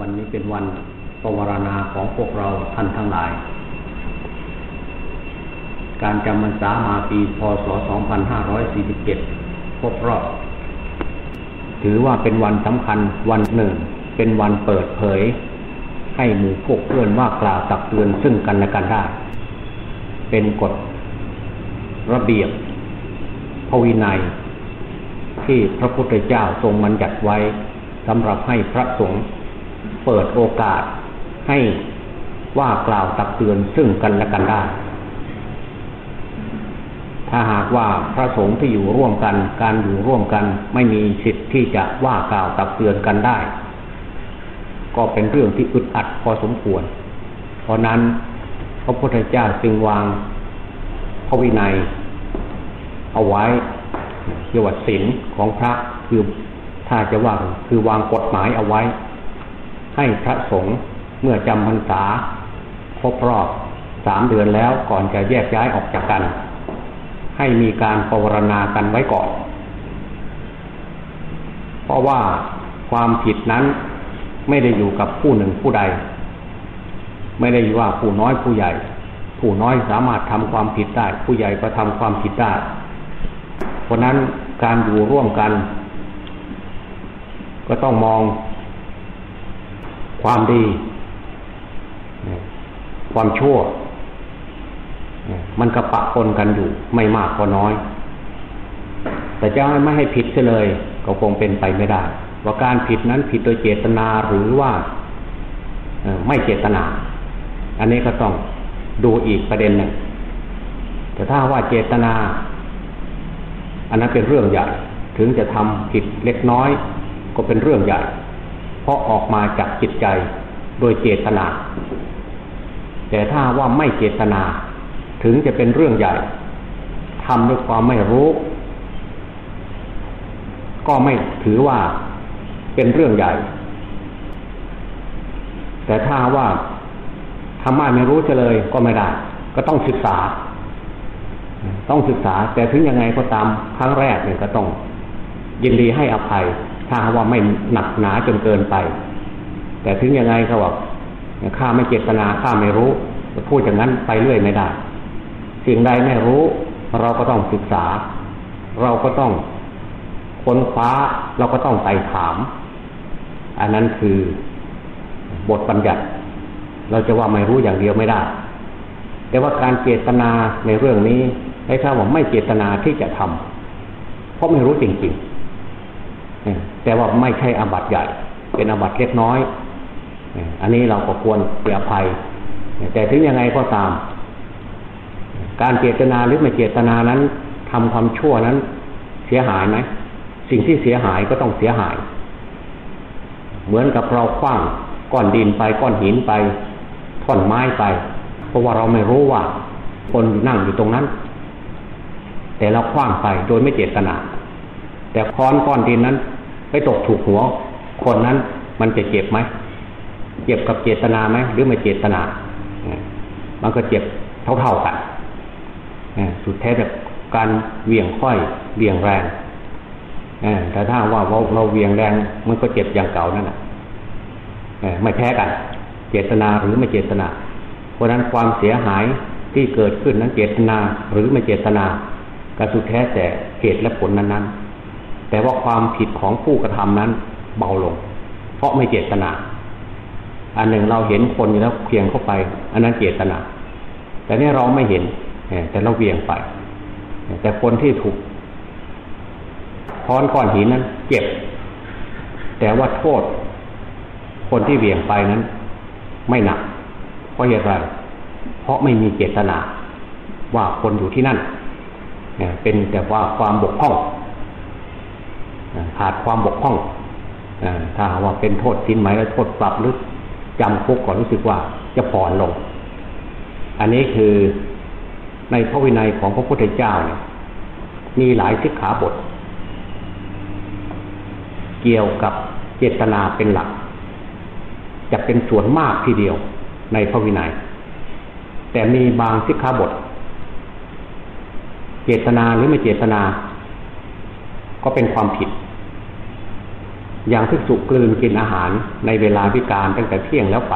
วันนี้เป็นวันปวารณาของพวกเราท่านทั้งหลาย การจำพรรษามาปีพศ 2547 ครบรอบ ถือว่าเป็นวันสำคัญวันหนึ่ง เป็นวันเปิดเผย ให้หมู่พวกเพื่อนว่ากล่าวตักเตือนซึ่งกันและกันได้ เป็นกฎระเบียบพวินัย ที่พระพุทธเจ้าทรงบัญญัติไว้สำหรับให้พระสงฆ์ เปิดโอกาสให้ว่ากล่าวตักเตือนซึ่งกันและกันได้ ถ้าหากว่าพระสงฆ์ที่อยู่ร่วมกัน การอยู่ร่วมกันไม่มีสิทธิ์ที่จะว่ากล่าวตักเตือนกันได้ ก็เป็นเรื่องที่อึดอัดพอสมควร เพราะนั้นพระพุทธเจ้าจึงวางพระวินัย เอาไว้เกี่ยวกับศีลของพระคือถ้าจะว่าคือวางกฎหมายเอาไว้ ให้พระสงฆ์เมื่อจำพรรษาครบรอบสามเดือนแล้วก่อนจะแยกย้ายออกจากกัน ให้มีการปวารณากันไว้ก่อน เพราะว่าความผิดนั้นไม่ได้อยู่กับผู้หนึ่งผู้ใด ไม่ได้ว่าผู้น้อยผู้ใหญ่ ผู้น้อยสามารถทำความผิดได้ ผู้ใหญ่ก็ทำความผิดได้ เพราะนั้นการอยู่ร่วมกัน ก็ต้องมอง ความดี ความชั่ว มันกระปะปนกันอยู่ ไม่มากก็น้อย แต่จะไม่ให้ผิดเลย ก็คงเป็นไปไม่ได้ ว่าการผิดนั้นผิดโดยเจตนาหรือว่าไม่เจตนา อันนี้ก็ต้องดูอีกประเด็นหนึ่ง แต่ถ้าว่าเจตนา อันนั้นเป็นเรื่องใหญ่ ถึงจะทำผิดเล็กน้อย ก็เป็นเรื่องใหญ่ ราะออกมาจากจิตใจโดยเจตนา แต่ถ้าว่าไม่เจตนา ถึงจะเป็นเรื่องใหญ่ทำด้วยความไม่รู้ ก็ไม่ถือว่าเป็นเรื่องใหญ่ แต่ถ้าว่าทำไมไม่รู้จะเลยก็ไม่ได้ ก็ต้องศึกษา ต้องศึกษา แต่ถึงยังไงก็ตามครั้งแรกเนี่ยก็ต้องยินดีให้อภัย ถ้าว่าไม่หนักหนาจนเกินไป แต่ถึงยังไงเขาบอกข้าไม่เจตนาข้าไม่รู้พูดอย่างนั้นไปเรื่อยไม่ได้ สิ่งใดไม่รู้ เราก็ต้องศึกษา เราก็ต้องค้นคว้าเราก็ต้องไต่ถาม อันนั้นคือบทบัญญัติ เราจะว่าไม่รู้อย่างเดียวไม่ได้ แต่ว่าการเจตนาในเรื่องนี้ให้ข้าว่าไม่เจตนาที่จะทำเพราะไม่รู้จริงๆ แต่ว่าไม่ใช่อาบัติใหญ่ เป็นอาบัติเล็กน้อย อันนี้เราก็ควรเสียภัย แต่ถึงยังไงก็ตาม การเจตนาหรือไม่เจตนานั้นทำความชั่วนั้น เสียหายไหมสิ่งที่เสียหายก็ต้องเสียหาย เหมือนกับเราคว้างก้อนดินไปก้อนหินไปท่อนไม้ไป เพราะว่าเราไม่รู้ว่า คนนั่งอยู่ตรงนั้น แต่เราคว้างไปโดยไม่เจตนา แต่ค้อนก้อนดินนั้น ไปตกถูกหัว คนนั้นมันจะเจ็บไหมเจ็บกับเจตนาไหมหรือไม่เจตนา มันก็เจ็บเท่าๆกันสุดแท้แต่การเวียงค่อยเวียงแรงแต่ถ้าว่าเราเวียงแรงมันก็เจ็บอย่างเก่านั่นแหละไม่แพ้กัน เจตนาหรือไม่เจตนา เพราะนั้นความเสียหายที่เกิดขึ้นนั้นเจตนาหรือไม่เจตนาก็สุดแท้แต่เหตุและผลนั้นๆ แต่ว่าความผิดของผู้กระทำนั้นเบาลง เพราะไม่เจตนา อันหนึ่งเราเห็นคนอยู่แล้วเพียงเข้าไป อันนั้นเจตนา แต่นี่เราไม่เห็นแต่เราเวียงไป แต่คนที่ถูกค้อนก้อนหินนั้น เจ็บ แต่ว่าโทษ คนที่เวียงไปนั้น ไม่หนัก เพราะเหตุไรเพราะไม่มีเจตนา ว่าคนอยู่ที่นั่นเป็นแต่ว่าความบกพร่อง ขาดความบกพร่องถ้าว่าเป็นโทษทิ้นไหมแล้วโทษปรับหรือจำคุกก่อนรู้สึกว่าจะผ่อนลง อันนี้คือในพระวินัยของพระพุทธเจ้าเนี่ยมีหลายสิกขาบท เกี่ยวกับเจตนาเป็นหลัก จะเป็นส่วนมากทีเดียวในพระวินัย แต่มีบางสิกขาบท เจตนาหรือไม่เจตนา ก็เป็นความผิด อย่างภิกษุกลืนกินอาหารในเวลาวิการตั้งแต่เที่ยงแล้วไป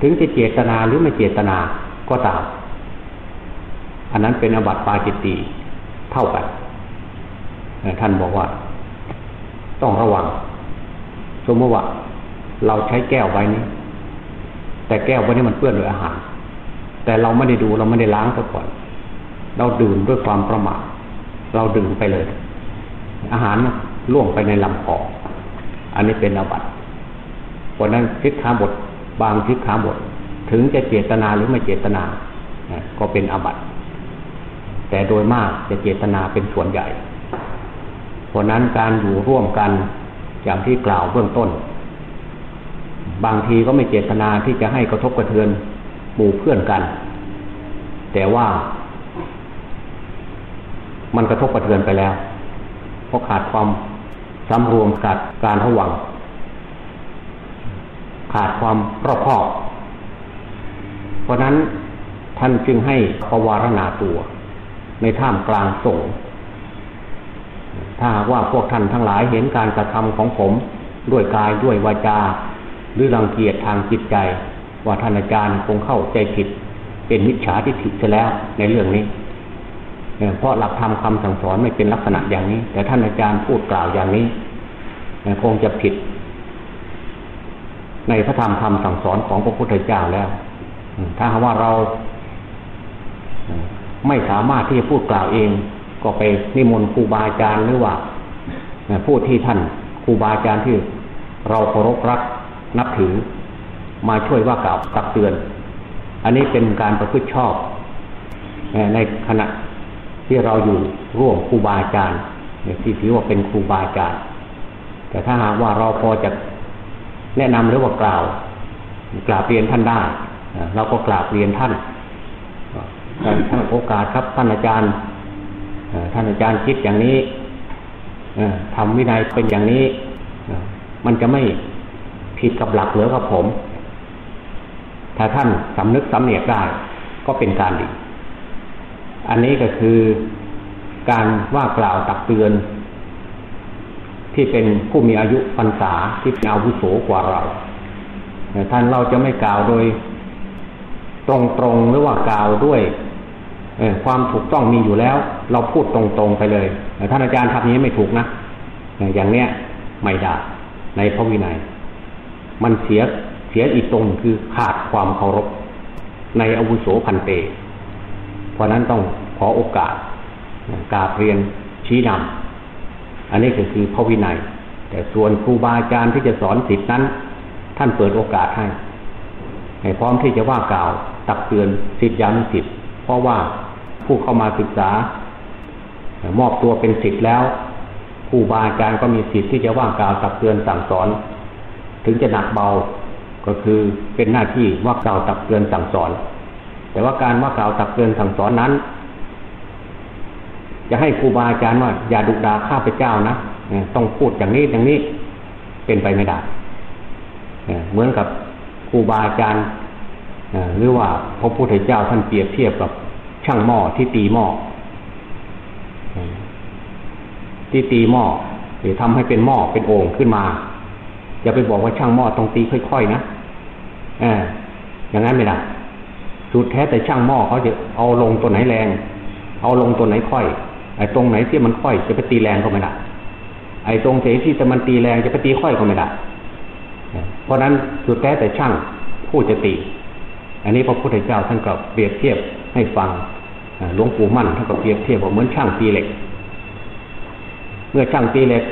ถึงจะเจตนาหรือไม่เจตนาก็ตาม อันนั้นเป็นอบัติปาจิตตีเท่ากันท่านบอกว่า ต้องระวัง สมมติว่า เราใช้แก้วใบนี้ แต่แก้วใบนี้มันเปื้อนด้วยอาหาร แต่เราไม่ได้ดูเราไม่ได้ล้างซะก่อน เราดื่มด้วยความประมาทเราดื่มไปเลย อาหาร ล่วงไปในลำคออันนี้เป็นอาบัติเพราะนั้นทิศขาบทบางทิศขาบทถึงจะเจตนาหรือไม่เจตนาก็เป็นอาบัติแต่โดยมากจะเจตนาเป็นส่วนใหญ่ เพราะนั้นการอยู่ร่วมกันอย่างที่กล่าวเบื้องต้น บางทีก็ไม่เจตนาที่จะให้กระทบกระเทือนหมู่เพื่อนกัน แต่ว่า มันกระทบกระเทือนไปแล้วเพราะขาดความ สำรวมขาดการระวัง ขาดความรอบคอบ เพราะนั้นท่านจึงให้ภาวารณาตัว ในท่ามกลางสงฆ์ถ้าว่าพวกท่านทั้งหลายเห็นการกระทำของผมด้วยกายด้วยวาจา หรือรังเกียจทางจิตใจ ว่าท่านอาจารย์คงเข้าใจผิด เป็นมิจฉาทิฏฐิเสียแล้วในเรื่องนี้เพราะหลักธรรมคาสั่งสอนไม่เป็นลักษณะอย่างนี้ แต่ท่านอาจารย์พูดกล่าวอย่างนี้ คงจะผิด ในพระธรรมคำสั่งสอนของพระพุทธเจ้าแล้ว ถ้าว่าเราไม่สามารถที่จะพูดกล่าวเอง ก็ไปนิมนต์ครูบาอาจารย์หรือว่าผู้ที่ท่านครูบาอาจารย์ที่เราเคารพรักนับถือ มาช่วยว่ากล่าวตักเตือน อันนี้เป็นการประพฤติชอบ ในขณะที่เราอยู่ร่วมครูบาอาจารย์ที่ถือว่าเป็นครูบาอาจารย์ แต่ถ้าหากว่าเราพอจะแนะนำหรือว่ากล่าว กล่าวเรียนท่านได้เราก็กล่าวเรียนท่านท่านโอกาสครับท่านอาจารย์ท่านอาจารย์คิดอย่างนี้ทำวินัยเป็นอย่างนี้มันจะไม่ผิดกับหลักเหลือกับผม ถ้าท่านสำนึกสำเนียกได้ ก็เป็นการดี อันนี้ก็คือการว่ากล่าวตักเตือน ที่เป็นผู้มีอายุพรรษาที่เป็นอาวุโสกว่าเราท่านเราจะไม่กล่าวโดย ตรงๆหรือว่ากล่าวด้วยความถูกต้องมีอยู่แล้ว เราพูดตรงๆไปเลยท่านอาจารย์ทำนี้ไม่ถูกนะอย่างเนี้ยไม่ได้ในพระวินัย มันเสียเสียอีกตรงคือขาดความเคารพ ในอาวุโสพันเต เพราะนั้นต้องขอโอกาสการเรียนชี้นำ อันนี้ก็คือพระวินัย แต่ส่วนครูบาอาจารย์ที่จะสอนสิทธินั้น ท่านเปิดโอกาสให้ให้พร้อมที่จะว่ากล่าวตักเตือนสิทธิยานุสิทธิ์เพราะว่าผู้เข้ามาศึกษา มอบตัวเป็นสิทธิ์แล้วครูบาอาจารย์ก็มีสิทธิ์ที่จะว่ากล่าวตักเตือนสั่งสอน ถึงจะหนักเบาก็คือเป็นหน้าที่ว่ากล่าวตักเตือนสั่งสอน แต่ว่าการว่ากล่าวตักเตือนสั่งสอนนั้น จะให้ครูบาอาจารย์ว่า อย่าดุด่าข้าพเจ้านะต้องพูดอย่างนี้อย่างนี้เป็นไปไม่ได้เหมือนกับครูบาอาจารย์หรือว่าพระพุทธเจ้าท่านเปรียบเทียบกับช่างหม้อที่ตีหม้อที่ตีหม้อหรือทำให้เป็นหม้อเป็นโอ่งขึ้นมาอย่าไปบอกว่าช่างหม้อต้องตีค่อยๆนะออย่างนั้นไม่ได้สุดแท้แต่ช่างหม้อเขาจะเอาลงตัวไหนแรง เอาลงตัวไหนค่อย ไอ้ตรงไหนที่มันค่อยจะไปตีแรงก็ไม่ได้ไอ้ตรงเสที่จะมันตีแรงจะไปตีค่อยก็ไม่ได้เพราะนั้นสุดแท้แต่ช่างผู้จะตี อันนี้พระพุทธเจ้าท่านก็เปรียบเทียบให้ฟังหลวงปู่มั่นท่านก็เปรียบเทียบว่าเหมือนช่างตีเหล็ก เมื่อช่างตีเหล็ก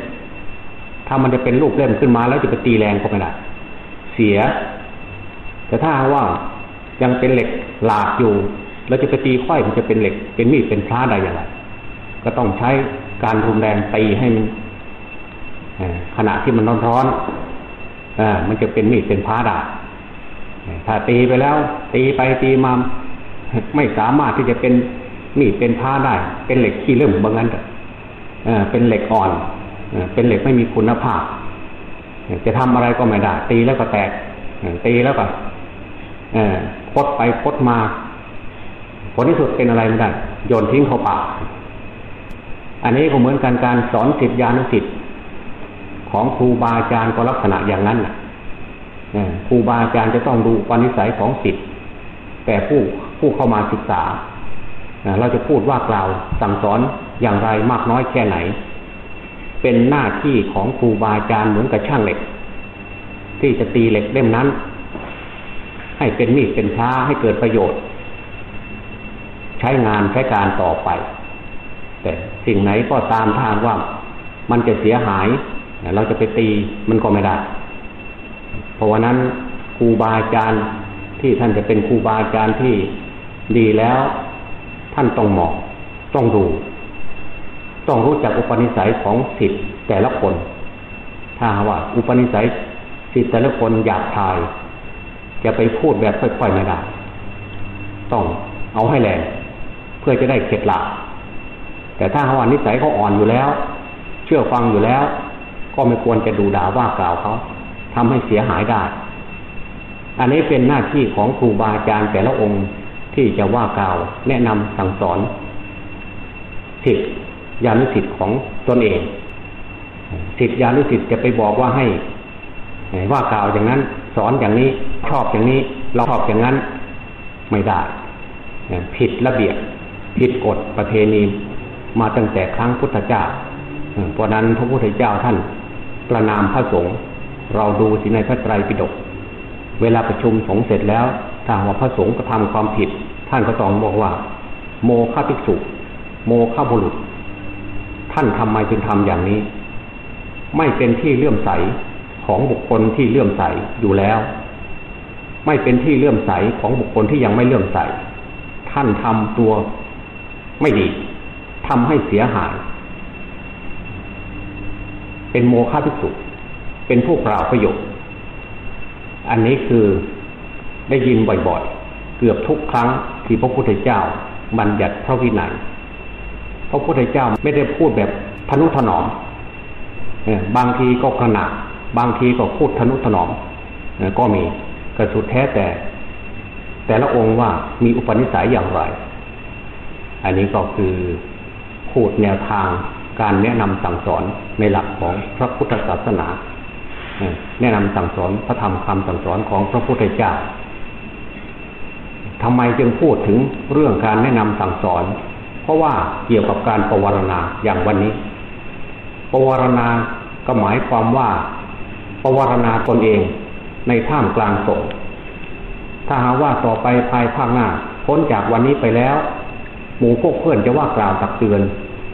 ถ้ามันจะเป็นลูกเล่มขึ้นมาแล้วจะไปตีแรงก็ไม่ได้เสีย แต่ถ้าว่ายังเป็นเหล็กหลากอยู่ แล้วจะไปตีค่อยมันจะเป็นเหล็ก เป็นมีดเป็นพระได้อย่างไร ก็ต้องใช้การรุนแรงตีให้มันขณะที่มันร้อนร้อนมันจะเป็นมีดเป็นพระได้ถ้าตีไปแล้ว ตีไปตีมาไม่สามารถที่จะเป็นมีดเป็นผ้าได้ เป็นเหล็กขี้เลื่อมบางนั้นเป็นเหล็กอ่อนเป็นเหล็กไม่มีคุณภาพ จะทำอะไรก็ไม่ได้ ตีแล้วก็แตกตีแล้วก็พดไปพดมา ผลที่สุดเป็นอะไรไม่ได้โยนทิ้งเข้าป่า อันนี้ก็เหมือนกันการสอนสิทธิานุสิทธิ์ของครูบาอาจารย์ก็ลักษณะอย่างนั้นนะครูบาอาจารย์จะต้องดูปณิสัยของสิทธิ์แต่ผู้ผู้เข้ามาศึกษา เราจะพูดว่ากล่าวสั่งสอนอย่างไรมากน้อยแค่ไหน เป็นหน้าที่ของครูบาอาจารย์เหมือนกับช่างเหล็ก ที่จะตีเหล็กเล่มนั้น ให้เป็นมีดเป็นช้าให้เกิดประโยชน์ ใช้งานใช้การต่อไป แต่สิ่งไหนก็ตามทางว่ามันจะเสียหาย เราจะไปตีมันก็ไม่ได้ เพราะว่านั้นครูบาอาจารย์ที่ท่านจะเป็นครูบาอาจารย์ที่ดีแล้ว ท่านต้องเหมาะต้องดู ต้องรู้จักอุปนิสัยของสิทธิ์แต่ละคน ถ้าว่าอุปนิสัยสิทธิ์แต่ละคนอยากทาย จะไปพูดแบบค่อยๆไม่ได้ ต้องเอาให้แรงเพื่อจะได้เข็ดหลับ แต่ถ้าว่านิสัยเขาอ่อนอยู่แล้ว เชื่อฟังอยู่แล้ว ก็ไม่ควรจะดูด่าว่ากล่าวเขาทำให้เสียหายได้ อันนี้เป็นหน้าที่ของครูบาอาจารย์แต่ละองค์ที่จะว่ากล่าว แนะนำสั่งสอนสิทธิญาณสิทธิ์ของตนเองสิทธิญาณสิทธิ์จะไปบอกว่าให้ว่ากล่าวอย่างนั้น สอนอย่างนี้ชอบอย่างนี้เราชอบอย่างนั้นไม่ได้ผิดระเบียบผิดกฎประเพณี มาตั้งแต่ครั้งพุทธเจ้าเพราะนั้นพระพุทธเจ้าท่านประนามพระสงฆ์เราดูสิในพระไตรปิฎกเวลาประชุมสงฆ์เสร็จแล้วถ้าว่าพระสงฆ์กระทำความผิด ท่านก็ต้องบอกว่า โมฆะภิกษุ โมฆะบุรุษ ท่านทำไมจึงทำอย่างนี้ ไม่เป็นที่เลื่อมใสของบุคคลที่เลื่อมใสอยู่แล้ว ไม่เป็นที่เลื่อมใสของบุคคลที่ยังไม่เลื่อมใส ท่านทำตัวไม่ดี ทำให้เสียหาย เป็นโมฆะภิกษุเป็นผู้เปล่าประโยชน์ อันนี้คือได้ยินบ่อยๆ เกือบทุกครั้งที่พระพุทธเจ้าบัญญัติพระวินัยพระพุทธเจ้าไม่ได้พูดแบบทนุถนอมบางทีก็ขนาดบางทีก็พูดทนุถนอมก็มีกระสุดแท้แต่ แต่ละองค์ว่ามีอุปนิสัยอย่างไร อันนี้ก็คือ พูดแนวทางการแนะนำสั่งสอนในหลักของพระพุทธศาสนาแนะนำสั่งสอนพระธรรมคำสั่งสอนของพระพุทธเจ้าทำไมจึงพูดถึงเรื่องการแนะนำสั่งสอน เพราะว่าเกี่ยวกับการประวารณาอย่างวันนี้ ประวารณาก็หมายความว่าประวารณาตนเองในท่ามกลางสงฆ์ถ้าหาว่าต่อไปภายภาคหน้าพ้นจากวันนี้ไปแล้ว หมู่พวกเพื่อนจะว่ากล่าวตักเตือน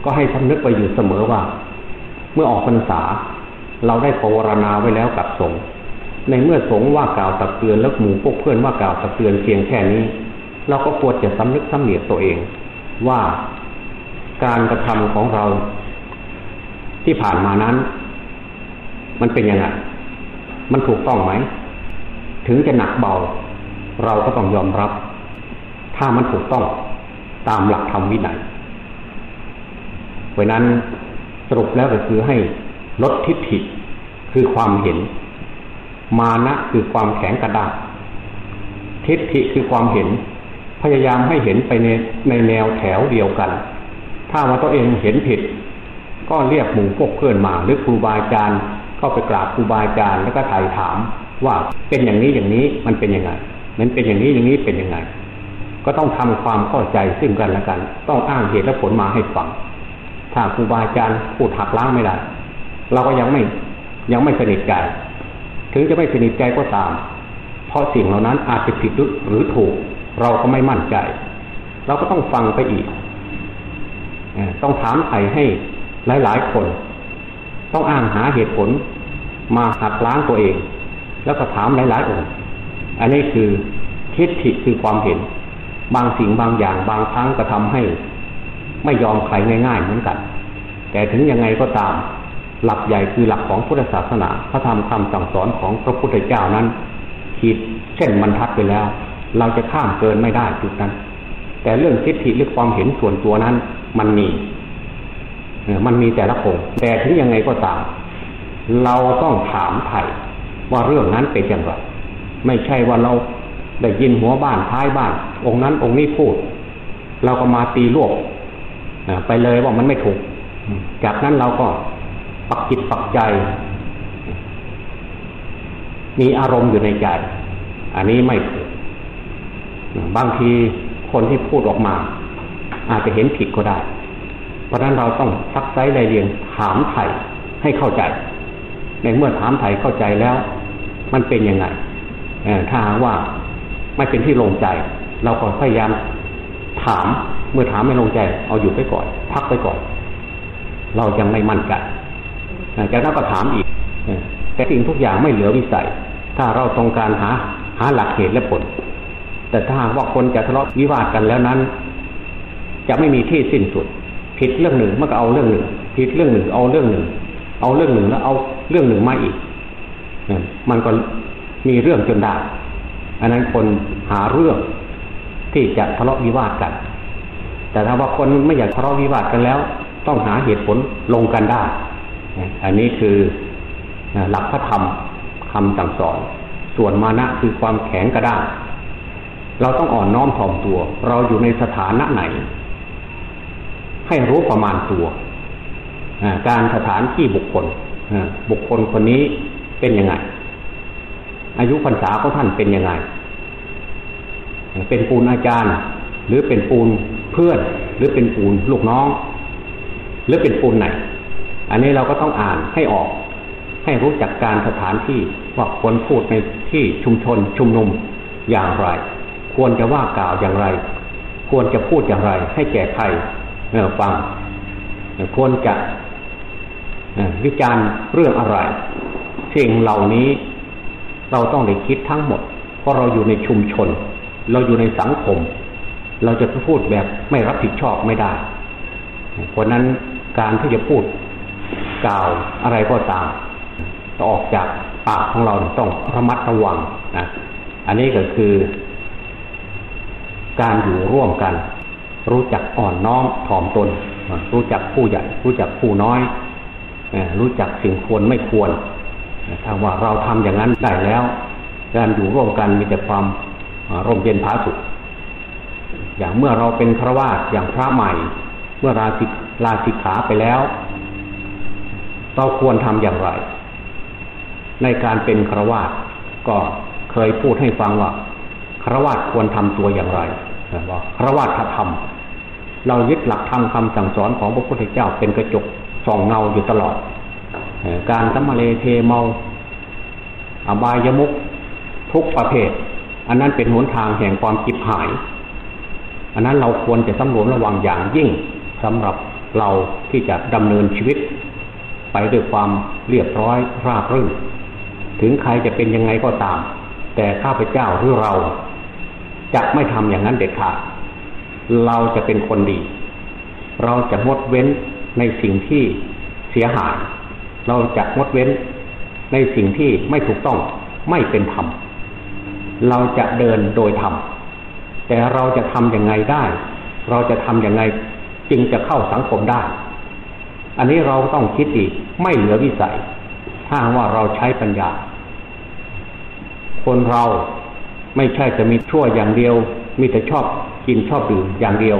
ก็ให้สำนึกไปอยู่เสมอว่า เมื่อออกพรรษา เราได้ภาวนาไว้แล้วกับสงฆ์ในเมื่อสงฆ์ว่ากล่าวตักเตือนแล้วหมู่พวกเพื่อนว่ากล่าวตักเตือนเพียงแค่นี้ เราก็ควรจะสำนึกสำเนียกตัวเอง ว่าการกระทำของเรา ที่ผ่านมานั้น มันเป็นยังไงมันถูกต้องไหม ถึงจะหนักเบา เราก็ต้องยอมรับ ถ้ามันถูกต้อง ตามหลักธรรมวินัยเพราะนั้นสรุปแล้วก็คือให้ลดทิฏฐิคือความเห็น มานะคือความแข็งกระด้างทิฏฐิคือความเห็น พยายามให้เห็นไปในในแนวแถวเดียวกัน ถ้าว่าตัวเองเห็นผิด ก็เรียกหมู่พวกเพื่อนมาหรือครูบาอาจารย์เข้าไปกราบครูบาอาจารย์แล้วก็ไถ่ถามว่าเป็นอย่างนี้อย่างนี้มันเป็นยังไงมันเป็นอย่างนี้อย่างนี้เป็นยังไง ก็ต้องทำความเข้าใจซึ่งกันและกัน ต้องอ้างเหตุและผลมาให้ฟัง ถ้าครูบาอาจารย์พูดหักล้างไม่ได้ เราก็ยังไม่ยังไม่สนิทใจ ถึงจะไม่สนิทใจก็ตาม เพราะสิ่งเหล่านั้นอาจจะผิดหรือถูก เราก็ไม่มั่นใจ เราก็ต้องฟังไปอีก ต้องถามไถ่ให้หลายๆคน ต้องอ้างหาเหตุผลมาหักล้างตัวเอง แล้วก็ถามหลายๆองค์ อันนี้คือทิฏฐิคือความเห็น บางสิ่งบางอย่างบางครั้งก็ทำให้ ไม่ยอมใครง่ายๆเหมือนกัน แต่ถึงยังไงก็ตาม หลักใหญ่คือหลักของพุทธศาสนาพระธรรมคำสั่งสอนของพระพุทธเจ้านั้น ขีดเช่นบรรทัดไปแล้ว เราจะข้ามเกินไม่ได้จุดนั้น แต่เรื่องทิฏฐิหรือความเห็นส่วนตัวนั้น มันมีมันมีแต่ละคนแต่ถึงยังไงก็ตาม เราต้องถามไถ่ว่าเรื่องนั้นเป็นอย่างไรไม่ใช่ว่าเรา ได้ยินหัวบ้านท้ายบ้าน องค์นั้นองค์นี้พูด เราก็มาตีลวกไปเลยว่ามันไม่ถูก จากนั้นเราก็ปักจิตปักใจ มีอารมณ์อยู่ในใจ อันนี้ไม่ถูก บางทีคนที่พูดออกมา อาจจะเห็นผิดก็ได้ เพราะนั้นเราต้องซักไซรายเรียงถามไถ่ให้เข้าใจ ในเมื่อถามไถ่เข้าใจแล้ว มันเป็นยังไงถ้าว่า ไม่เป็นที่ลงใจ เราก็พยายามถามเมื่อถามไม่ลงใจ เอาอยู่ไปก่อน พักไปก่อน เรายังไม่มั่นใจจากนั้นก็ถามอีกแต่สิ่งทุกอย่างไม่เหลือวิสัย ถ้าเราต้องการหาหาหลักเหตุและผล แต่ถ้าว่าคนจะทะเลาะวิวาทกันแล้วนั้น จะไม่มีที่สิ้นสุด ผิดเรื่องหนึ่งมันก็เอาเรื่องหนึ่ง ผิดเรื่องหนึ่งเอาเรื่องหนึ่ง เอาเรื่องหนึ่งแล้วเอาเรื่องหนึ่งมาอีกมันก็มีเรื่องจนได้ อันนั้นคนหาเรื่องที่จะทะเลาะวิวาทกัน แต่ถ้าว่าคนไม่อยากทะเลาะวิวาทกันแล้ว ต้องหาเหตุผลลงกันได้ อันนี้คือหลักพระธรรมคำสั่งสอน ส่วนมานะคือความแข็งกระด้างเราต้องอ่อนน้อมถ่อมตัว เราอยู่ในสถานะไหน ให้รู้ประมาณตัวการสถานที่บุคคลบุคคลคนนี้เป็นยังไง อายุพรรษาของท่านเป็นยังไง เป็นปูนอาจารย์ หรือเป็นปูนเพื่อน หรือเป็นปูนลูกน้อง หรือเป็นปูนไหน อันนี้เราก็ต้องอ่านให้ออก ให้รู้จักการสถานที่ว่าควรพูดในที่ชุมชนชุมนุมอย่างไร ควรจะว่ากล่าวอย่างไร ควรจะพูดอย่างไร ให้แก่ใครเมื่อฟังควรจะวิจารณ์เรื่องอะไรสิ่งเหล่านี้ เราต้องได้คิดทั้งหมด เพราะเราอยู่ในชุมชน เราอยู่ในสังคม เราจะพูดแบบไม่รับผิดชอบไม่ได้ เพราะนั้นการที่จะพูดกล่าวอะไรก็ตามออกจากปากของเราต้องระมัดระวังนะอันนี้ก็คือ การอยู่ร่วมกัน รู้จักอ่อนน้อมถ่อมตน รู้จักผู้ใหญ่ รู้จักผู้น้อย รู้จักสิ่งควรไม่ควร ถ้าว่าเราทำอย่างนั้นได้แล้ว การอยู่ร่วมกันมีแต่ความร่มเย็นผาสุขอย่างเมื่อเราเป็นพระวาสอย่างพระใหม่ เมื่อลาสิลาสิกขาไปแล้วเราควรทำอย่างไร ในการเป็นครวาสก็เคยพูดให้ฟังว่าครวาสควรทำตัวอย่างไรว่าครวาสธรรม เรายึดหลักธรรมคำสั่งสอนของพระพุทธเจ้าเป็นกระจกส่องเงาอยู่ตลอด การสัมมาเลเทเมาอบายมุกทุกประเภท อันนั้นเป็นหนทางแห่งความจิบหาย อันนั้นเราควรจะสำรวมระวังอย่างยิ่งสำหรับเราที่จะดำเนินชีวิต ไปด้วยความเรียบร้อยราบรื่น ถึงใครจะเป็นยังไงก็ตาม แต่ข้าพเจ้าหรือเราจะไม่ทำอย่างนั้นเด็ดขาดเราจะเป็นคนดี เราจะงดเว้นในสิ่งที่เสียหาย เราจะงดเว้นในสิ่งที่ไม่ถูกต้องไม่เป็นธรรม เราจะเดินโดยธรรม แต่เราจะทำอยังไงได้ เราจะทำอยังไงจึงจะเข้าสังคมได้ อันนี้เราต้องคิดอีกไม่เหลือวิสัย ถ้าว่าเราใช้ปัญญา คนเราไม่ใช่จะมีชั่วอย่างเดียว มีแต่ชอบกินชอบดื่มอย่างเดียว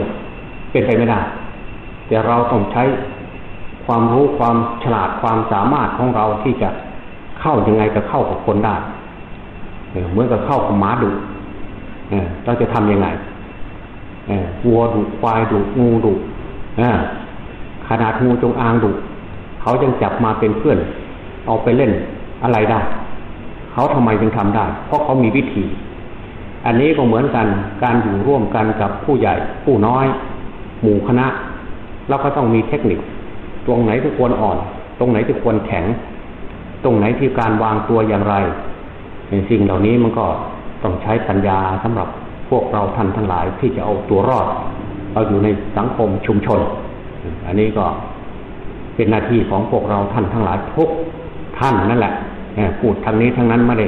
เป็นไปไม่ได้ แต่เราต้องใช้ ความรู้ความฉลาดความสามารถของเราที่จะเข้ายังไงก็เข้ากับคนได้เหมือนกับเข้ากับหมาดุเราจะทำยังไงวัวดุควายดุงูดุขนาดงูจงอางดุเขายังจับมาเป็นเพื่อน เอาไปเล่นอะไรได้ เขาทำไมจึงทำได้ เพราะเขามีวิธี อันนี้ก็เหมือนกันการอยู่ร่วมกันกับผู้ใหญ่ ผู้น้อย หมู่คณะเราก็ต้องมีเทคนิค ตรงไหนที่ควรอ่อน ตรงไหนที่ควรแข็ง ตรงไหนที่การวางตัวอย่างไรสิ่งเหล่านี้มันก็ต้องใช้ปัญญาสำหรับพวกเราท่านทั้งหลายที่จะเอาตัวรอดเราอยู่ในสังคมชุมชน อันนี้ก็เป็นหน้าที่ของพวกเราท่านทั้งหลายทุกท่านนั่นแหละพูดทางนี้ทางนั้นไม่ได้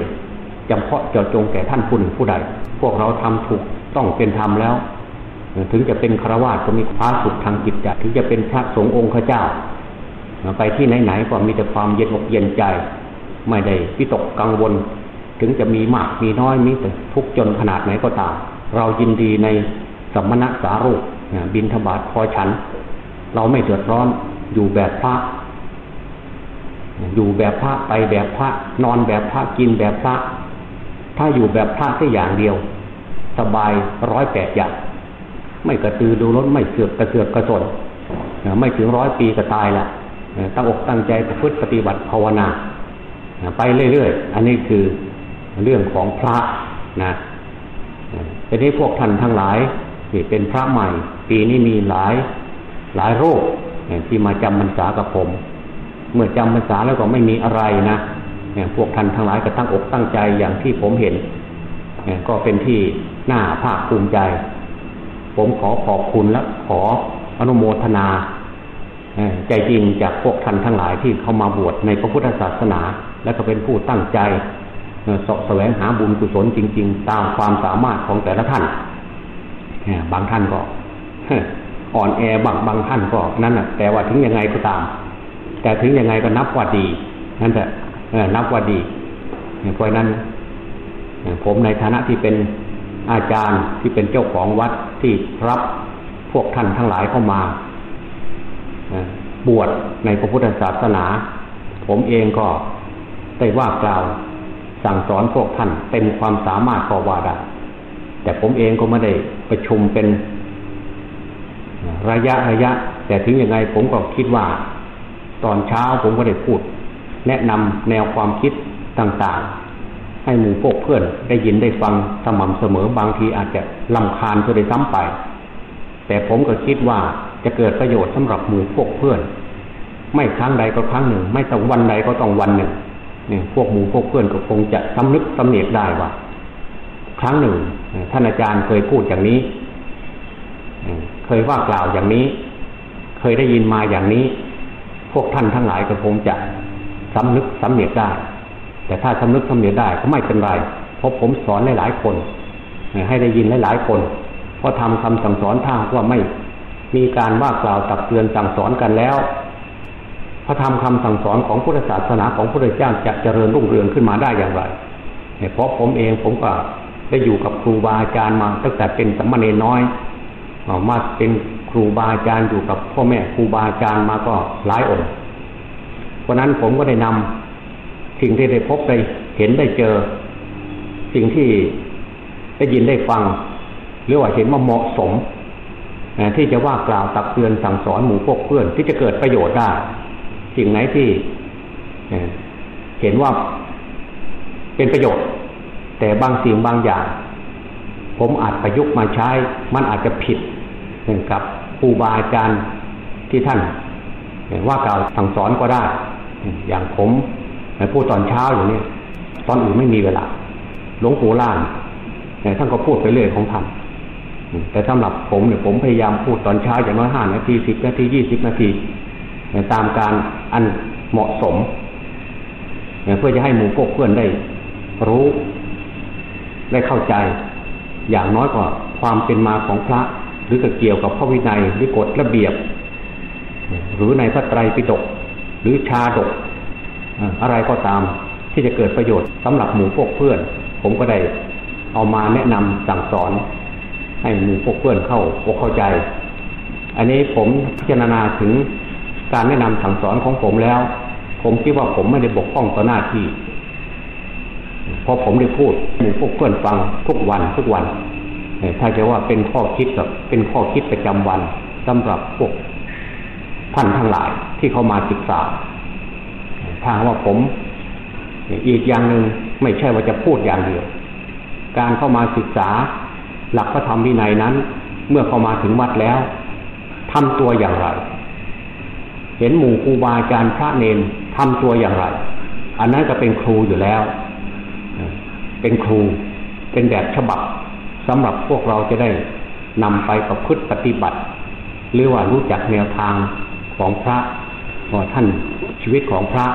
จำเพาะเจาะจงแก่ท่านผู้หนึ่งผู้ใด พวกเราทำถูกต้องเป็นธรรมแล้ว ถึงจะเป็นครวาสก็มีพาสุขทางจิตใจถึงจะเป็นพระสงฆ์องค์ข้าเจ้า ไปที่ไหนๆก็มีแต่ความเย็นอกเย็นใจ ไม่ได้วิตกกังวล ถึงจะมีมากมีน้อยมีแต่ทุกจนขนาดไหนก็ตาม เรายินดีในสมณะสารุบินธบาตพอฉัน เราไม่เดือดร้อนอยู่แบบพระ อยู่แบบพระไปแบบพระ นอนแบบพระกินแบบพระ ถ้าอยู่แบบพระแค่อย่างเดียว สบายร้อยแปดอย่าง ไม่กระตือดูร้นไม่เสือกกระเสือกกระสนไม่ถึงร้อยปีก็ตายละตั้งอกตั้งใจประพฤติปฏิบัติภาวนาไปเรื่อยๆ อันนี้คือเรื่องของพระนะทีนี้พวกท่านทั้งหลายที่เป็นพระใหม่ ปีนี้มีหลายหลายโรคที่มาจำพรรษากับผม เมื่อจำพรรษาแล้วก็ไม่มีอะไรนะพวกท่านทั้งหลายก็ตั้งอกตั้งใจอย่างที่ผมเห็น ก็เป็นที่น่าภาคภูมิใจ ผมขอขอบคุณและขออนุโมทนาใจจริงจากพวกท่านทั้งหลายที่เข้ามาบวชในพระพุทธศาสนา และก็เป็นผู้ตั้งใจสะแสวงหาบุญกุศลจริง ๆ ตามความสามารถของแต่ละท่านบางท่านก็อ่อนแอบางบางท่านก็นั่นแหะแต่ว่าถึงยังไงก็ตาม แต่ถึงยังไงก็นับว่าดีนั่นแหละนับว่าดีเพราะนั้นผมในฐานะที่เป็น อาจารย์ที่เป็นเจ้าของวัดที่รับพวกท่านทั้งหลายเข้ามาบวชในพระพุทธศาสนา ผมเองก็ได้ว่ากล่าวสั่งสอนพวกท่านเต็มความสามารถพอว่าได้แต่ผมเองก็ไม่ได้ประชุมเป็นระยะระยะ แต่ถึงยังไงผมก็คิดว่า ตอนเช้าผมก็ได้พูด แนะนำแนวความคิดต่างๆ ให้หมู่พวกเพื่อน ได้ยินได้ฟังสม่ำเสมอบางทีอาจจะลำคาญก็ได้ซ้ำไป แต่ผมก็คิดว่าจะเกิดประโยชน์สำหรับหมู่พวกเพื่อน ไม่ครั้งใดก็ครั้งหนึ่ง ไม่ต้องวันใดก็ต้องวันหนึ่งเนี่ยพวกหมู่พวกเพื่อนก็คงจะสำนึกสำเนียกได้ว่าครั้งหนึ่งท่านอาจารย์เคยพูดอย่างนี้เคยว่ากล่าวอย่างนี้ เคยได้ยินมาอย่างนี้ พวกท่านทั้งหลายก็คงจะสำนึกสำเนียกได้ แต่ถ้าสำนึกสำเนียได้ก็ไม่เป็นไรเพราะผมสอนหลายๆคน ให้ได้ยินหลายๆคนเพราะทำคำสั่งสอนถ้าว่าไม่มีการว่ากล่าวตักเตือนสั่งสอนกันแล้ว พระธรรมคำสั่งสอนของพุทธศาสนาของพระพุทธเจ้าจะเจริญรุ่งเรืองขึ้นมาได้อย่างไรเพราะผมเองผมก็ได้อยู่กับครูบาอาจารย์มาตั้งแต่เป็นสมณเณรน้อยมาเป็นครูบาอาจารย์อยู่กับพ่อแม่ครูบาอาจารย์มาก็หลายองค์เพราะนั้นผมก็ได้นำ สิ่งที่ได้พบได้เห็นได้เจอ สิ่งที่ได้ยินได้ฟัง หรือว่าเห็นว่าเหมาะสม ที่จะว่ากล่าวตักเตือนสั่งสอนหมู่พวกเพื่อน ที่จะเกิดประโยชน์ได้ สิ่งไหนที่เห็นว่าเป็นประโยชน์ แต่บางสิ่งบางอย่าง ผมอาจประยุกต์มาใช้ มันอาจจะผิดเหมือนกับครูบาอาจารย์ที่ท่านว่ากล่าวสั่งสอนก็ได้ อย่างผม พูดตอนเช้าอย่างนี้ตอนอื่นไม่มีเวลา หลวงปู่ล่านท่านก็พูดไปเรื่อยของท่านแต่สำหรับผมเนี่ยผมพยายามพูดตอนเช้าอย่างน้อยห้านาทีสิบนาทียี่สิบนาทีตามการอันเหมาะสมเพื่อจะให้หมู่พวกเพื่อนได้รู้ ได้เข้าใจ อย่างน้อยกว่าความเป็นมาของพระ หรือเกี่ยวกับพระวินัยหรือกฎระเบียบ หรือในพระไตรปิฎกหรือชาดก อะไรก็ตามที่จะเกิดประโยชน์สำหรับหมู่พวกเพื่อน ผมก็ได้เอามาแนะนำสั่งสอน ให้หมู่พวกเพื่อนเข้าพวกเข้าใจ อันนี้ผมพิจารณาถึงการแนะนำสั่งสอนของผมแล้ว ผมคิดว่าผมไม่ได้บกพร่องต่อหน้าที่เพราะผมได้พูดหมู่พวกเพื่อนฟังทุกวันทุกวันถ้าจะว่าเป็นข้อคิดกับเป็นข้อคิดประจำวันสำหรับพวกท่านทั้งหลายที่เข้ามาศึกษา ถ้าว่าผมอีกอย่างหนึ่งไม่ใช่ว่าจะพูดอย่างเดียว การเข้ามาศึกษา หลักพระธรรมวินัยนั้น เมื่อเข้ามาถึงวัดแล้วทำตัวอย่างไร เห็นหมู่ครูบาอาจารย์พระเนนทำตัวอย่างไร อันนั้นก็เป็นครูอยู่แล้ว เป็นครูเป็นแบบฉบับสำหรับพวกเราจะได้นำไปประพฤติปฏิบัติ หรือว่ารู้จักแนวทางของพระว่าท่าน ชีวิตของพระ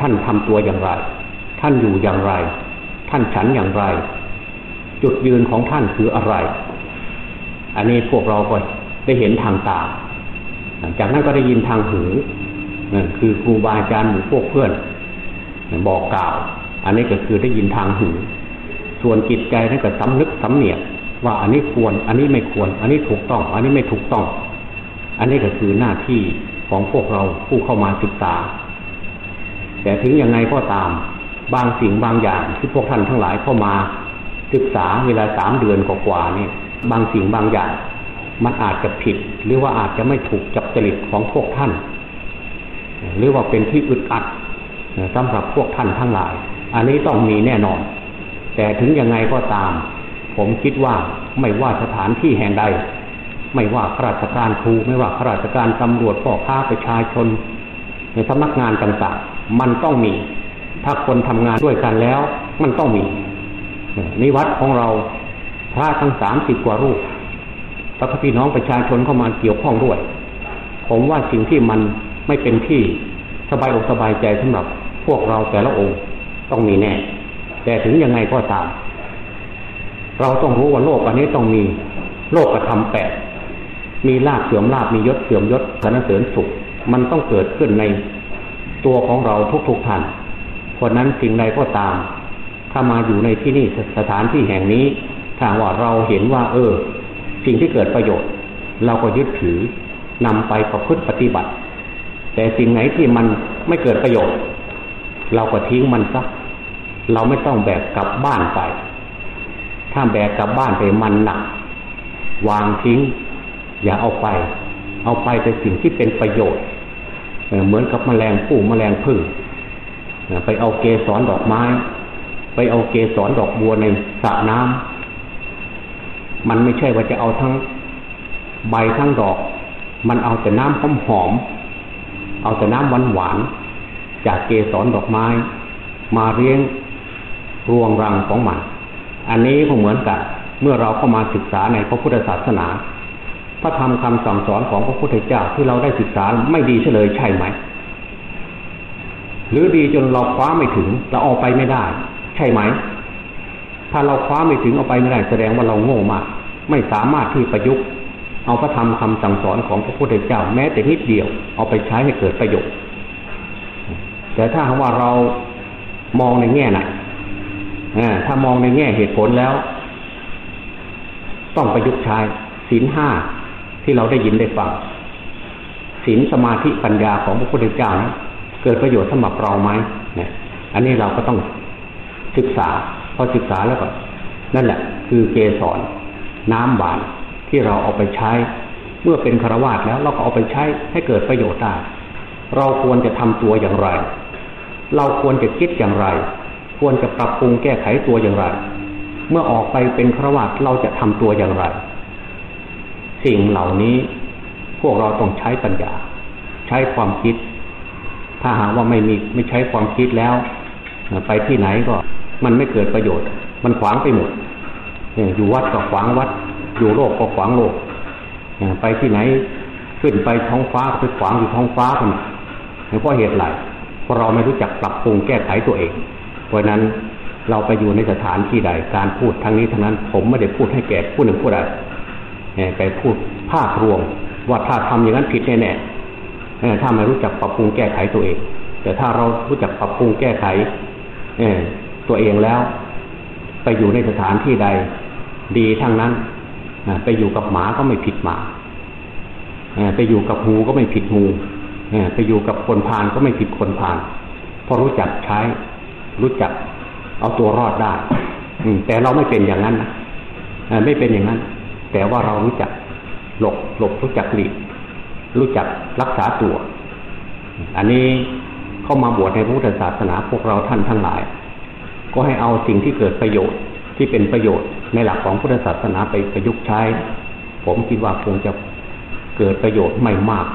ท่านทำตัวอย่างไร ท่านอยู่อย่างไร ท่านฉันอย่างไร จุดยืนของท่านคืออะไร อันนี้พวกเราก็ได้เห็นทางตาจากนั้นก็ได้ยินทางหูนั่นคือครูบาอาจารย์หมู่พวกเพื่อน บอกกล่าว อันนี้ก็คือได้ยินทางหูส่วนจิตใจนั่นก็สำนึกสำเนียกว่าอันนี้ควร อันนี้ไม่ควร อันนี้ถูกต้อง อันนี้ไม่ถูกต้อง อันนี้ก็คือหน้าที่ ของพวกเราผู้เข้ามาศึกษา แต่ถึงยังไงก็ตาม บางสิ่งบางอย่างที่พวกท่านทั้งหลายเข้ามาศึกษาเวลาสามเดือนกว่าๆนี่บางสิ่งบางอย่าง มันอาจจะผิด หรือว่าอาจจะไม่ถูกจับจริตของพวกท่าน หรือว่าเป็นที่อึดอัดสำหรับพวกท่านทั้งหลาย อันนี้ต้องมีแน่นอน แต่ถึงยังไงก็ตาม ผมคิดว่าไม่ว่าสถานที่แห่งใด ไม่ว่าข้าราชการครูไม่ว่าข้าราชการตำรวจพ่อค้าประชาชน ในสำนักงานต่างๆ มันต้องมี ถ้าคนทำงานด้วยกันแล้ว มันต้องมีนิวัดของเราพระทั้งสามสิบกว่ารูปถ้าพี่น้องประชาชนเข้ามาเกี่ยวข้องด้วย ผมว่าสิ่งที่มันไม่เป็นที่สบายอกสบายใจสำหรับพวกเราแต่ละองค์ต้องมีแน่ แต่ถึงยังไงก็ตาม เราต้องรู้ว่าโลกอันนี้ต้องมีโลกกระทำแปด มีลาบเสื่อมลาบมียศเสื่อมยศสรรเสริญสุข มันต้องเกิดขึ้นในตัวของเราทุกๆท่านเพราะนั้นสิ่งใดก็ตาม ถ้ามาอยู่ในที่นี่สถานที่แห่งนี้ถ้าว่าเราเห็นว่า เออ สิ่งที่เกิดประโยชน์ เราก็ยึดถือนำไปประพฤติปฏิบัติ แต่สิ่งไหนที่มันไม่เกิดประโยชน์ เราก็ทิ้งมันซะเราไม่ต้องแบกกลับบ้านไป ถ้าแบกกลับบ้านไปมันหนัก วางทิ้ง อย่าเอาไป เอาไปแต่สิ่งที่เป็นประโยชน์เหมือนกับมแมลงผู้มแมลงพึ่งไปเอาเกสรดอกไม้ ไปเอาเกสรดอกบัวในสระน้ำมันไม่ใช่ว่าจะเอาทั้งใบทั้งดอก มันเอาแต่น้ำหอมหอมเอาแต่น้ำหวานหวานจากเกสรดอกไม้ มาเลี้ยงรวงรังของมัน อันนี้ก็เหมือนกันเมื่อเราเข้ามาศึกษาในพระพุทธศาสนา พระธรรมคำสั่งสอนของพระพุทธเจ้าที่เราได้ศึกษาไม่ดีเฉลยใช่ไหม หรือดีจนเราคว้าไม่ถึงเราเอาไปไม่ได้ ใช่ไหม ถ้าเราคว้าไม่ถึงเอาไปไม่ได้แสดงว่าเราโง่มาก ไม่สามารถที่ประยุกต์ เอาพระธรรมคำสั่งสอนของพระพุทธเจ้าแม้แต่นิดเดียว เอาไปใช้ให้เกิดประโยชน์แต่ถ้าว่าเรามองในแง่ไหนถ้ามองในแง่เหตุผลแล้ว ต้องประยุกต์ใช้ศีลห้า ที่เราได้ยินได้ฟังศีลสมาธิปัญญาของพระพุทธเจ้านะเกิดประโยชน์สำหรับเราไหมเนี่ย อันนี้เราก็ต้องศึกษา พอศึกษาแล้วก็นั่นแหละ คือเกสรน้ำหวานที่เราเอาไปใช้ เมื่อเป็นคารวาสแล้วเราก็เอาไปใช้ให้เกิดประโยชน์ได้เราควรจะทำตัวอย่างไร เราควรจะคิดอย่างไร ควรจะปรับปรุงแก้ไขตัวอย่างไร เมื่อออกไปเป็นครวาสเราจะทำตัวอย่างไร สิ่งเหล่านี้ พวกเราต้องใช้ปัญญา ใช้ความคิด ถ้าหากว่าไม่มีไม่ใช้ความคิดแล้ว ไปที่ไหนก็มันไม่เกิดประโยชน์ มันขวางไปหมดอยู่วัดก็ขวางวัด อยู่โลกก็ขวางโลกไปที่ไหนขึ้นไปท้องฟ้าไปขวางอยู่ท้องฟ้ากันเพราะเหตุไรเพราะเราไม่รู้จักปรับปรุงแก้ไขตัวเอง เพราะนั้นเราไปอยู่ในสถานที่ใด การพูดทั้งนี้ทั้งนั้น ผมไม่ได้พูดให้แก่ผู้หนึ่งผู้ใด ไปพูดภาครวม ว่าถ้าทำอย่างนั้นผิดแน่ๆถ้าไม่รู้จักปรับปรุงแก้ไขตัวเอง แต่ถ้าเรารู้จักปรับปรุงแก้ไขตัวเองแล้ว ไปอยู่ในสถานที่ใด ดีทั้งนั้นไปอยู่กับหมาก็ไม่ผิดหมาไปอยู่กับงูก็ไม่ผิดงูไปอยู่กับคนพานก็ไม่ผิดคนพานเพราะรู้จักใช้ รู้จักเอาตัวรอดได้แต่เราไม่เป็นอย่างนั้นนะไม่เป็นอย่างนั้น แต่ว่าเรารู้จักหลบหลบรู้จักหลีกรู้จักรักษาตัว อันนี้เข้ามาบวชในพุทธศาสนาพวกเราท่านทั้งหลาย ก็ให้เอาสิ่งที่เกิดประโยชน์ที่เป็นประโยชน์ในหลักของพุทธศาสนาไปประยุกต์ใช้ ผมคิดว่าคงจะเกิดประโยชน์ไม่มาก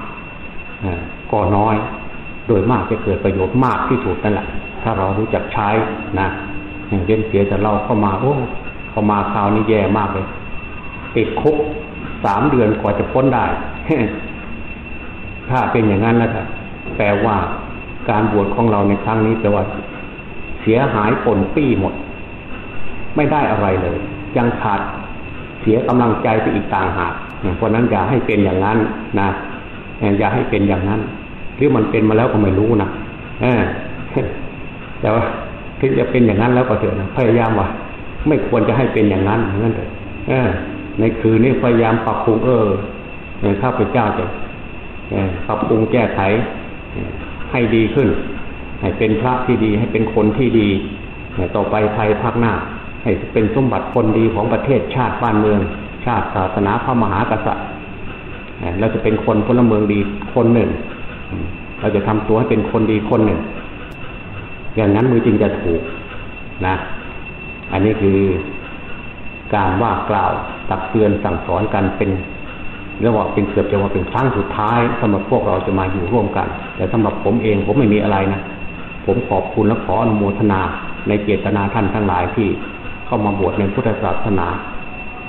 ก็น้อย โดยมากจะเกิดประโยชน์มากที่สุดนั่นแหละ ถ้าเรารู้จักใช้นะอย่างเช่นเสียแต่เราเข้ามาโอ้เข้ามาคราวนี้แย่มากเลย ติดคุกสามเดือนกว่าจะพ้นได้ ถ้าเป็นอย่างนั้นแล้วครับแปลว่าการบวชของเราในครั้งนี้แปลว่าเสียหายผลปี้หมด ไม่ได้อะไรเลย ยังขาดเสียกำลังใจไปอีกต่างหากเพราะนั้นอย่าให้เป็นอย่างนั้นนะอย่าให้เป็นอย่างนั้นหรือมันเป็นมาแล้วก็ไม่รู้นะแต่ว่าถึงจะเป็นอย่างนั้นแล้วก็เถอะนะพยายามว่า ไม่ควรจะให้เป็นอย่างนั้นอย่างนั้นเถอะ ในคืนนี้พยายามปรับปรุงเออข้าพเจ้าจะปรับปรุงแก้ไขให้ดีขึ้น ให้เป็นพระที่ดีให้เป็นคนที่ดีต่อไปภายภาคหน้า ให้เป็นสมบัติคนดีของประเทศชาติบ้านเมือง ชาติศาสนาพระมหากษัตริย์เราจะเป็นคนพลเมืองดีคนหนึ่ง เราจะทำตัวให้เป็นคนดีคนหนึ่ง อย่างนั้นมือจึงจะถูกนะ อันนี้คือการว่ากล่าว ตักเตือนสั่งสอนกันเป็นเรียกว่าเป็นเกือบจะว่าเป็นครั้งสุดท้ายสำหรับพวกเราจะมาอยู่ร่วมกัน แต่สำหรับผมเองผมไม่มีอะไรนะผมขอบคุณและขออนุโมทนาในเจตนาท่านทั้งหลายที่เข้ามาบวชในพุทธศาสนา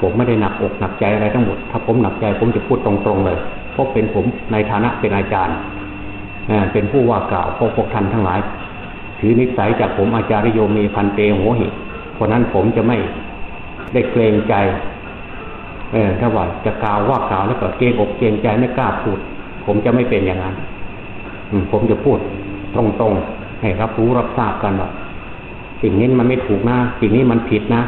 ผมไม่ได้หนักอกหนักใจอะไรทั้งหมด ถ้าผมหนักใจผมจะพูดตรงๆเลยเพราะเป็นผมในฐานะเป็นอาจารย์เป็นผู้ว่ากล่าวพวกพวกท่านทั้งหลาย ถือนิสัยจากผมอาจารย์โยมีพันเตโหหิเพราะนั้นผมจะไม่ได้เกรงใจ เออถ้าว่าจะกล่าวว่ากล่าวแล้วก็เกรงอกเกรงใจไม่กล้าพูด ผมจะไม่เป็นอย่างนั้นผมจะพูดตรงๆให้รับรู้รับทราบกันว่าสิ่งนี้มันไม่ถูกนะสิ่งนี้มันผิดนะ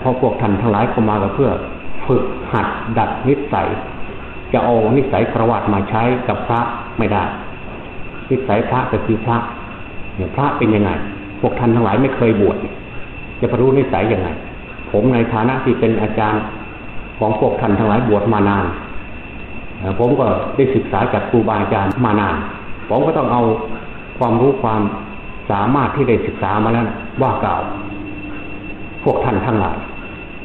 เพราะพวกท่านทั้งหลายเข้ามาก็เพื่อ ฝึกหัดดัดนิสัย จะเอานิสัยประวัติมาใช้กับพระไม่ได้ นิสัยพระก็คือพระเนี่ยพระเป็นยังไง พวกท่านทั้งหลายไม่เคยบวชจะรู้นิสัยยังไง ผมในฐานะที่เป็นอาจารย์ ของพวกท่านทั้งหลายบวชมานาน ผมก็ได้ศึกษาจากครูบาอาจารย์มานาน ผมก็ต้องเอาความรู้ความสามารถที่ได้ศึกษามาแล้วว่ากล่าว พวกท่านทั้งหลาย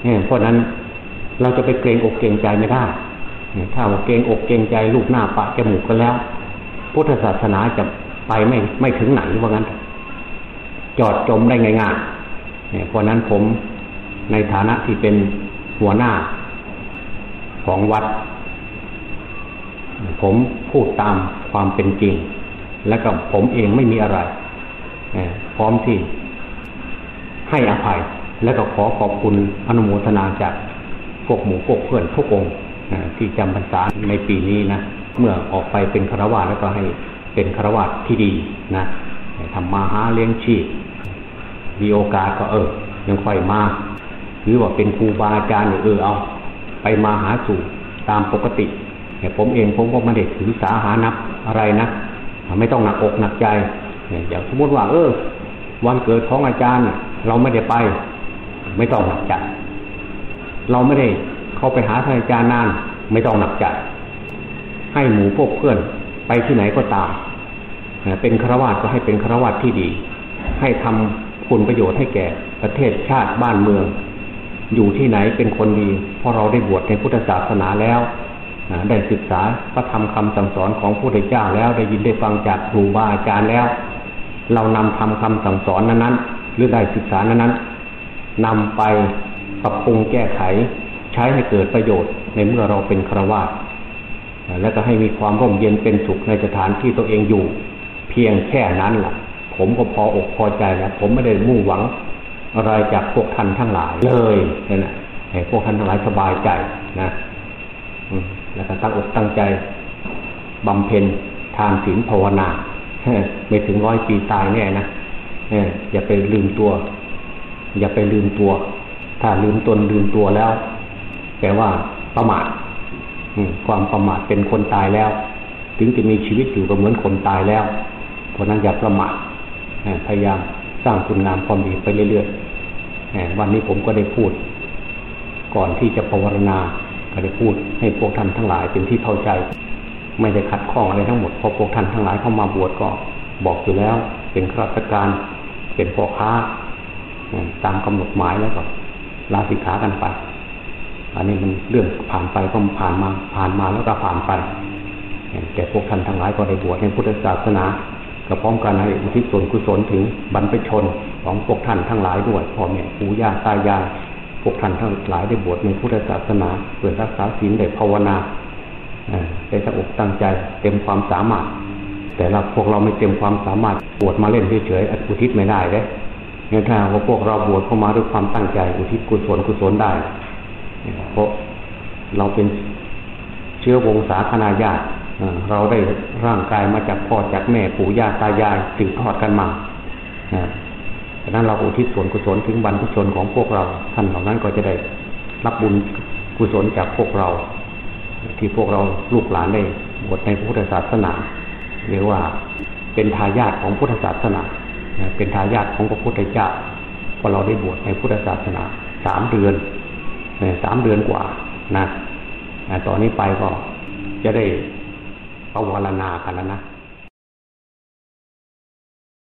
เนี่ยเพราะนั้นเราจะไปเกรงอกเกรงใจไม่ได้ถ้าว่าเกรงอกเกรงใจลูกหน้าปะจมูกกันแล้ว พุทธศาสนาจะไปไม่ไม่ถึงไหนว่างั้น จอดจมได้ง่ายๆเนี่ยเพราะนั้นผมในฐานะที่เป็นหัวหน้า ของวัด ผมพูดตามความเป็นจริง และก็ผมเองไม่มีอะไร พร้อมที่ให้อภัย และก็ขอขอบคุณอนุโมทนาจากพวกหมู่พวกเพื่อนทุกองที่จำพรรษาในปีนี้นะ เมื่อออกไปเป็นฆราวาสแล้วก็ให้เป็นฆราวาสที่ดีนะทำมาหาเลี้ยงชีพมีโอกาสก็เออ ยังค่อยมาหรือว่าเป็นครูบาอาจารย์เออเอา ไปมาหาสู่ตามปกติแต่ผมเองผมก็ไม่ได้ถือสาหานับอะไรนะไม่ต้องหนักอกหนักใจอย่างสมมติว่า เออ วันเกิดของอาจารย์ เราไม่ได้ไป ไม่ต้องหนักใจเราไม่ได้เข้าไปหาท่านอาจารย์นาน ไม่ต้องหนักใจให้หมู่พวกเพื่อนไปที่ไหนก็ตามเป็นฆราวาสก็ให้เป็นฆราวาสที่ดี ให้ทำคุณประโยชน์ให้แก่ประเทศชาติบ้านเมือง อยู่ที่ไหนเป็นคนดี เพราะเราได้บวชในพุทธศาสนาแล้วได้ศึกษาพระธรรมคำสั่งสอนของพระพุทธเจ้าแล้วได้ยินได้ฟังจากครูบาอาจารย์แล้ว เรานำทำคำสั่งสอนนั้นๆ หรือได้ศึกษานั้นๆนำไปปรับปรุงแก้ไข ใช้ให้เกิดประโยชน์ในเมื่อเราเป็นครวาสแล้วก็ให้มีความร่มเย็นเป็นสุขในสถานที่ตัวเองอยู่ เพียงแค่นั้นแหละผมก็พออกพอใจแล้วผมไม่ได้มุ่งหวัง อะไรจากพวกท่านทั้งหลายเลยนี่นะให้พวกท่านทั้งหลายสบายใจนะแล้วก็ตั้งอกตั้งใจบำเพ็ญทานศีลภาวนาไม่ถึงร้อยปีตายแน่นะอย่าไปลืมตัว อย่าไปลืมตัว ถ้าลืมตนลืมตัวแล้วแปลว่าประมาทความประมาทเป็นคนตายแล้ว ถึงจะมีชีวิตอยู่ก็เหมือนคนตายแล้วเพราะนั้นอย่าประมาทพยายามสร้างคุณงามความดีไปเรื่อยๆ วันนี้ผมก็ได้พูด ก่อนที่จะภาวนาก็ได้พูดให้พวกท่านทั้งหลายเป็นที่เข้าใจ ไม่ได้ขัดข้องอะไรทั้งหมดพอพวกท่านทั้งหลายเข้ามาบวชก็บอกอยู่แล้ว เป็นข้าราชการเป็นพ่อค้าตามกำหนดหมายแล้วก็ลาสิกขากันไป อันนี้มันเรื่องผ่านไปก็ผ่านมาผ่านมาแล้วก็ผ่านไปแต่พวกท่านทั้งหลายก็ได้บวชในพุทธศาสนาก็พร้อมกันให้อุทิศส่วนกุศลถึงบรรพชน ของพวกท่านทั้งหลายด้วยพ่อแม่ปู่ย่าตายายพวกท่านทั้งหลายได้บวชในพุทธศาสนาเพื่อรักษาศีลได้ภาวนาได้ตั้งอกตั้งใจเต็มความสามารถ แต่เราพวกเราไม่เต็มความสามารถบวชมาเล่นเฉยๆอุทิศไม่ได้เลยเนี่ยถ้าว่าพวกเราบวชเข้ามาด้วยความตั้งใจอุทิศกุศลกุศลได้เพราะเราเป็นเชื้อวงศาคณาญาติเราได้ร่างกายมาจากพ่อจากแม่ปู่ย่าตายายสืบทอดกันมา ดังนั้นเราอุทิศส่วนกุศลถึงบรรพชนของพวกเรา ท่านเหล่านั้นก็จะได้รับบุญกุศลจากพวกเรา ที่พวกเราลูกหลานได้บวชในพุทธศาสนาเรียกว่าเป็นทายาทของพุทธศาสนา เป็นทายาทของพระพุทธเจ้าพอเราได้บวชในพุทธศาสนาสามเดือนสามเดือนกว่านะตอนนี้ไปก็จะได้ภาวนากันแล้วนะ